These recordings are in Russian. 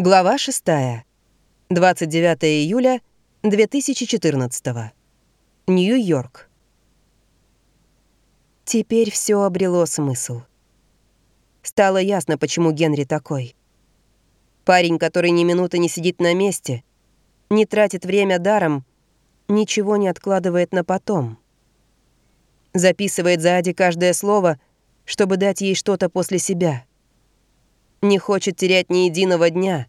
Глава 6. 29 июля 2014. Нью-Йорк. Теперь все обрело смысл. Стало ясно, почему Генри такой. Парень, который ни минуты не сидит на месте, не тратит время даром, ничего не откладывает на потом. Записывает за Ади каждое слово, чтобы дать ей что-то после себя — не хочет терять ни единого дня,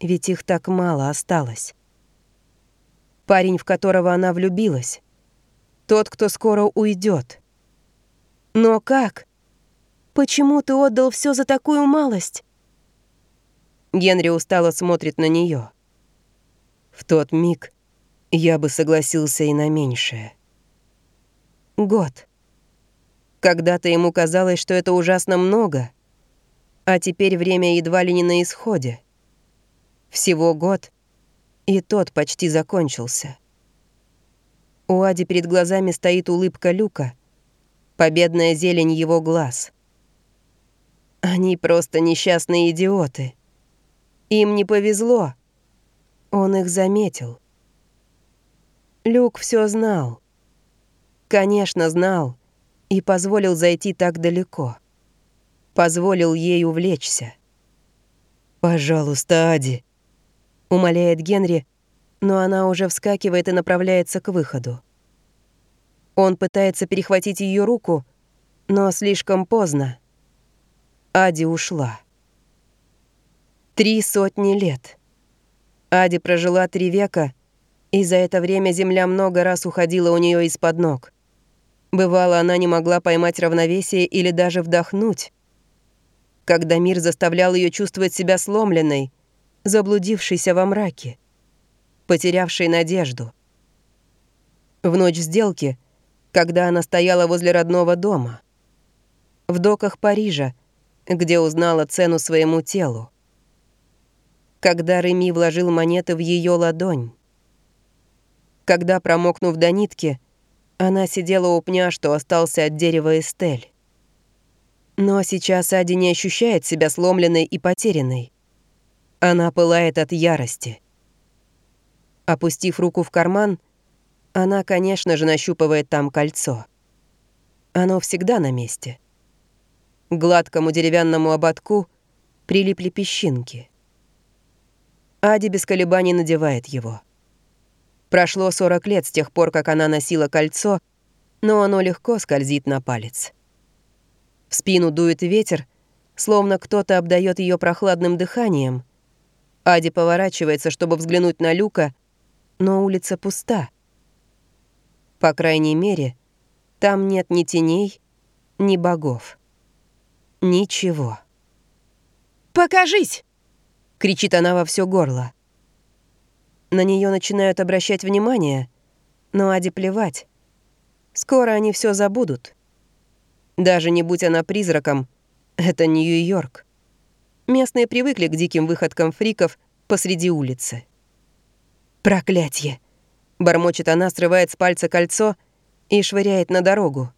ведь их так мало осталось. Парень, в которого она влюбилась. Тот, кто скоро уйдет. Но как? Почему ты отдал все за такую малость? Генри устало смотрит на нее. В тот миг я бы согласился и на меньшее. Год. Когда-то ему казалось, что это ужасно много — а теперь время едва ли не на исходе. Всего год, и тот почти закончился. У Ади перед глазами стоит улыбка Люка, победная зелень его глаз. Они просто несчастные идиоты. Им не повезло. Он их заметил. Люк все знал. Конечно, знал и позволил зайти так далеко позволил ей увлечься. «Пожалуйста, Ади», — умоляет Генри, но она уже вскакивает и направляется к выходу. Он пытается перехватить ее руку, но слишком поздно. Ади ушла. Три сотни лет. Ади прожила три века, и за это время земля много раз уходила у нее из-под ног. Бывало, она не могла поймать равновесие или даже вдохнуть когда мир заставлял ее чувствовать себя сломленной, заблудившейся во мраке, потерявшей надежду. В ночь сделки, когда она стояла возле родного дома, в доках Парижа, где узнала цену своему телу, когда Реми вложил монеты в ее ладонь, когда, промокнув до нитки, она сидела у пня, что остался от дерева Эстель. Но сейчас Ади не ощущает себя сломленной и потерянной. Она пылает от ярости. Опустив руку в карман, она, конечно же, нащупывает там кольцо. Оно всегда на месте. К гладкому деревянному ободку прилипли песчинки. Ади без колебаний надевает его. Прошло 40 лет с тех пор, как она носила кольцо, но оно легко скользит на палец. В спину дует ветер, словно кто-то обдает ее прохладным дыханием. Ади поворачивается, чтобы взглянуть на Люка, но улица пуста. По крайней мере, там нет ни теней, ни богов. Ничего. «Покажись!» — кричит она во все горло. На нее начинают обращать внимание, но Ади плевать. Скоро они все забудут. Даже не будь она призраком, это Нью-Йорк. Местные привыкли к диким выходкам фриков посреди улицы. «Проклятье!» — бормочет она, срывает с пальца кольцо и швыряет на дорогу.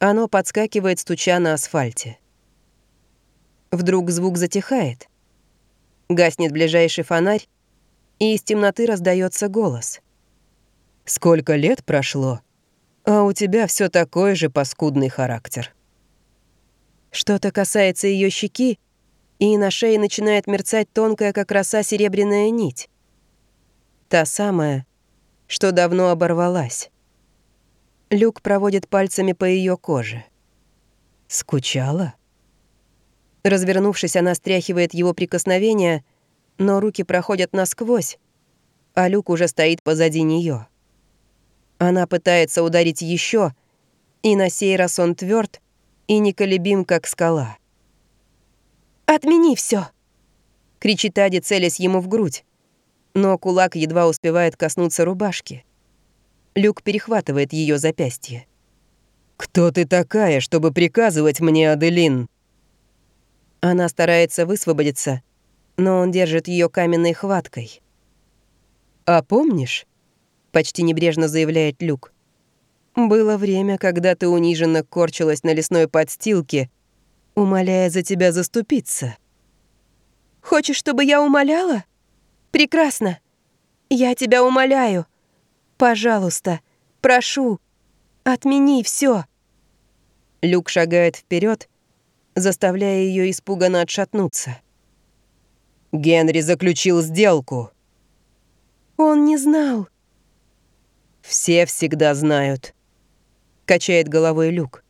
Оно подскакивает, стуча на асфальте. Вдруг звук затихает. Гаснет ближайший фонарь, и из темноты раздается голос. «Сколько лет прошло?» А у тебя все такой же паскудный характер. Что-то касается ее щеки, и на шее начинает мерцать тонкая, как роса, серебряная нить. Та самая, что давно оборвалась. Люк проводит пальцами по ее коже. Скучала? Развернувшись, она стряхивает его прикосновения, но руки проходят насквозь, а Люк уже стоит позади нее. Она пытается ударить еще, и на сей раз он тверд и неколебим, как скала. «Отмени все! кричит Ади, целясь ему в грудь. Но кулак едва успевает коснуться рубашки. Люк перехватывает ее запястье. «Кто ты такая, чтобы приказывать мне, Аделин?» Она старается высвободиться, но он держит ее каменной хваткой. «А помнишь, почти небрежно заявляет Люк. Было время, когда ты униженно корчилась на лесной подстилке, умоляя за тебя заступиться. Хочешь, чтобы я умоляла? Прекрасно. Я тебя умоляю. Пожалуйста, прошу, отмени все. Люк шагает вперед, заставляя ее испуганно отшатнуться. Генри заключил сделку. Он не знал. Все всегда знают. Качает головой Люк.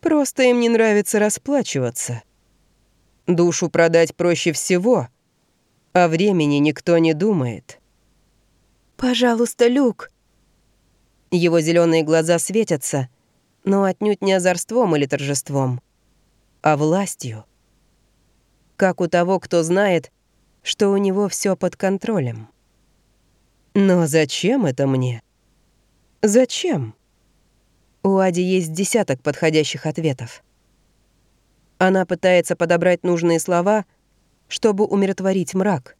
Просто им не нравится расплачиваться. Душу продать проще всего, а времени никто не думает. «Пожалуйста, Люк». Его зеленые глаза светятся, но отнюдь не озорством или торжеством, а властью. Как у того, кто знает, что у него все под контролем. Но зачем это мне? Зачем? У Ади есть десяток подходящих ответов. Она пытается подобрать нужные слова, чтобы умиротворить мрак.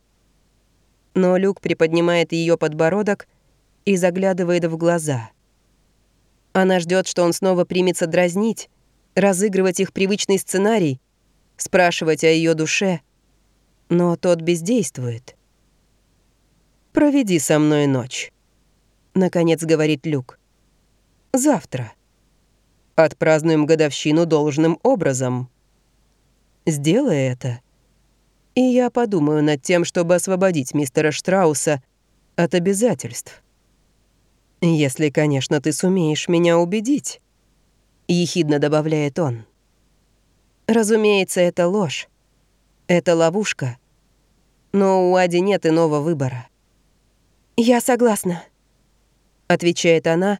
Но Люк приподнимает ее подбородок и заглядывает в глаза. Она ждет, что он снова примется дразнить, разыгрывать их привычный сценарий, спрашивать о ее душе. Но тот бездействует. «Проведи со мной ночь», — наконец говорит Люк. «Завтра. Отпразднуем годовщину должным образом». Сделай это, и я подумаю над тем, чтобы освободить мистера Штрауса от обязательств. Если, конечно, ты сумеешь меня убедить, ехидно добавляет он. Разумеется, это ложь. Это ловушка. Но у Ади нет иного выбора. «Я согласна», — отвечает она,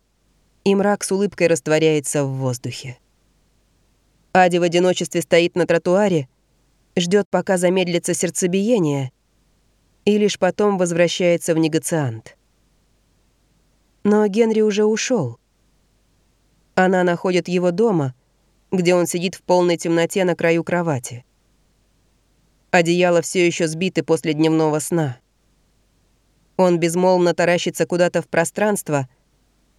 и мрак с улыбкой растворяется в воздухе. Ади в одиночестве стоит на тротуаре, ждет, пока замедлится сердцебиение, и лишь потом возвращается в негациант. Но Генри уже ушел. Она находит его дома, где он сидит в полной темноте на краю кровати. Одеяло все еще сбиты после дневного сна. Он безмолвно таращится куда-то в пространство,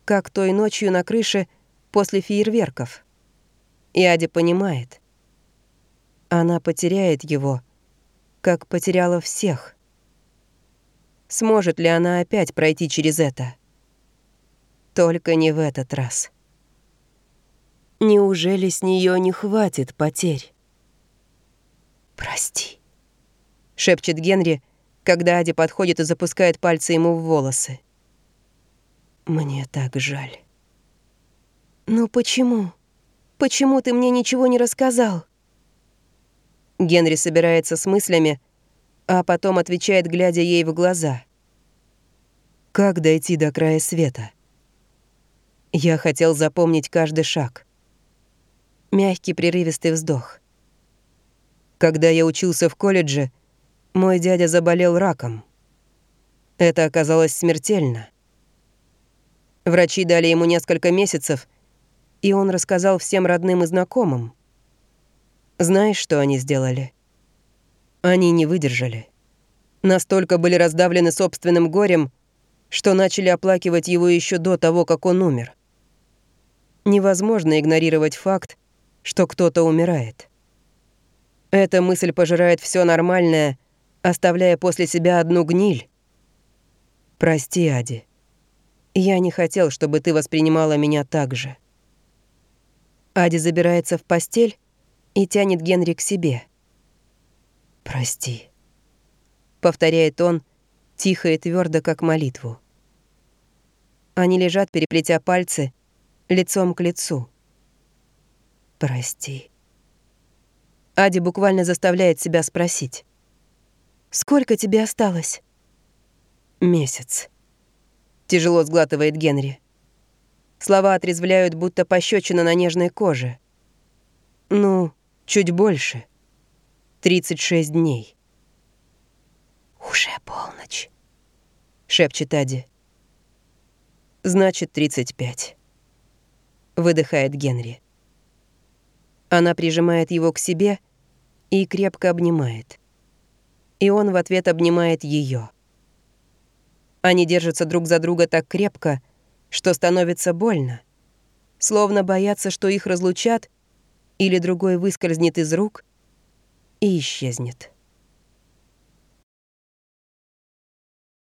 как той ночью на крыше после фейерверков. И Ади понимает. Она потеряет его, как потеряла всех. Сможет ли она опять пройти через это? Только не в этот раз. Неужели с нее не хватит потерь? «Прости», — шепчет Генри, когда Ади подходит и запускает пальцы ему в волосы. «Мне так жаль». «Ну почему?» Почему ты мне ничего не рассказал?» Генри собирается с мыслями, а потом отвечает, глядя ей в глаза. «Как дойти до края света?» Я хотел запомнить каждый шаг. Мягкий прерывистый вздох. Когда я учился в колледже, мой дядя заболел раком. Это оказалось смертельно. Врачи дали ему несколько месяцев — и он рассказал всем родным и знакомым. Знаешь, что они сделали? Они не выдержали. Настолько были раздавлены собственным горем, что начали оплакивать его еще до того, как он умер. Невозможно игнорировать факт, что кто-то умирает. Эта мысль пожирает все нормальное, оставляя после себя одну гниль. Прости, Ади. Я не хотел, чтобы ты воспринимала меня так же. Ади забирается в постель и тянет Генри к себе. «Прости», — повторяет он, тихо и твердо, как молитву. Они лежат, переплетя пальцы, лицом к лицу. «Прости». Ади буквально заставляет себя спросить. «Сколько тебе осталось?» «Месяц», — тяжело сглатывает Генри. Слова отрезвляют, будто пощечина на нежной коже. Ну, чуть больше. 36 дней. «Уже полночь», — шепчет Ади. «Значит, 35», — выдыхает Генри. Она прижимает его к себе и крепко обнимает. И он в ответ обнимает ее. Они держатся друг за друга так крепко, что становится больно, словно боятся, что их разлучат или другой выскользнет из рук и исчезнет.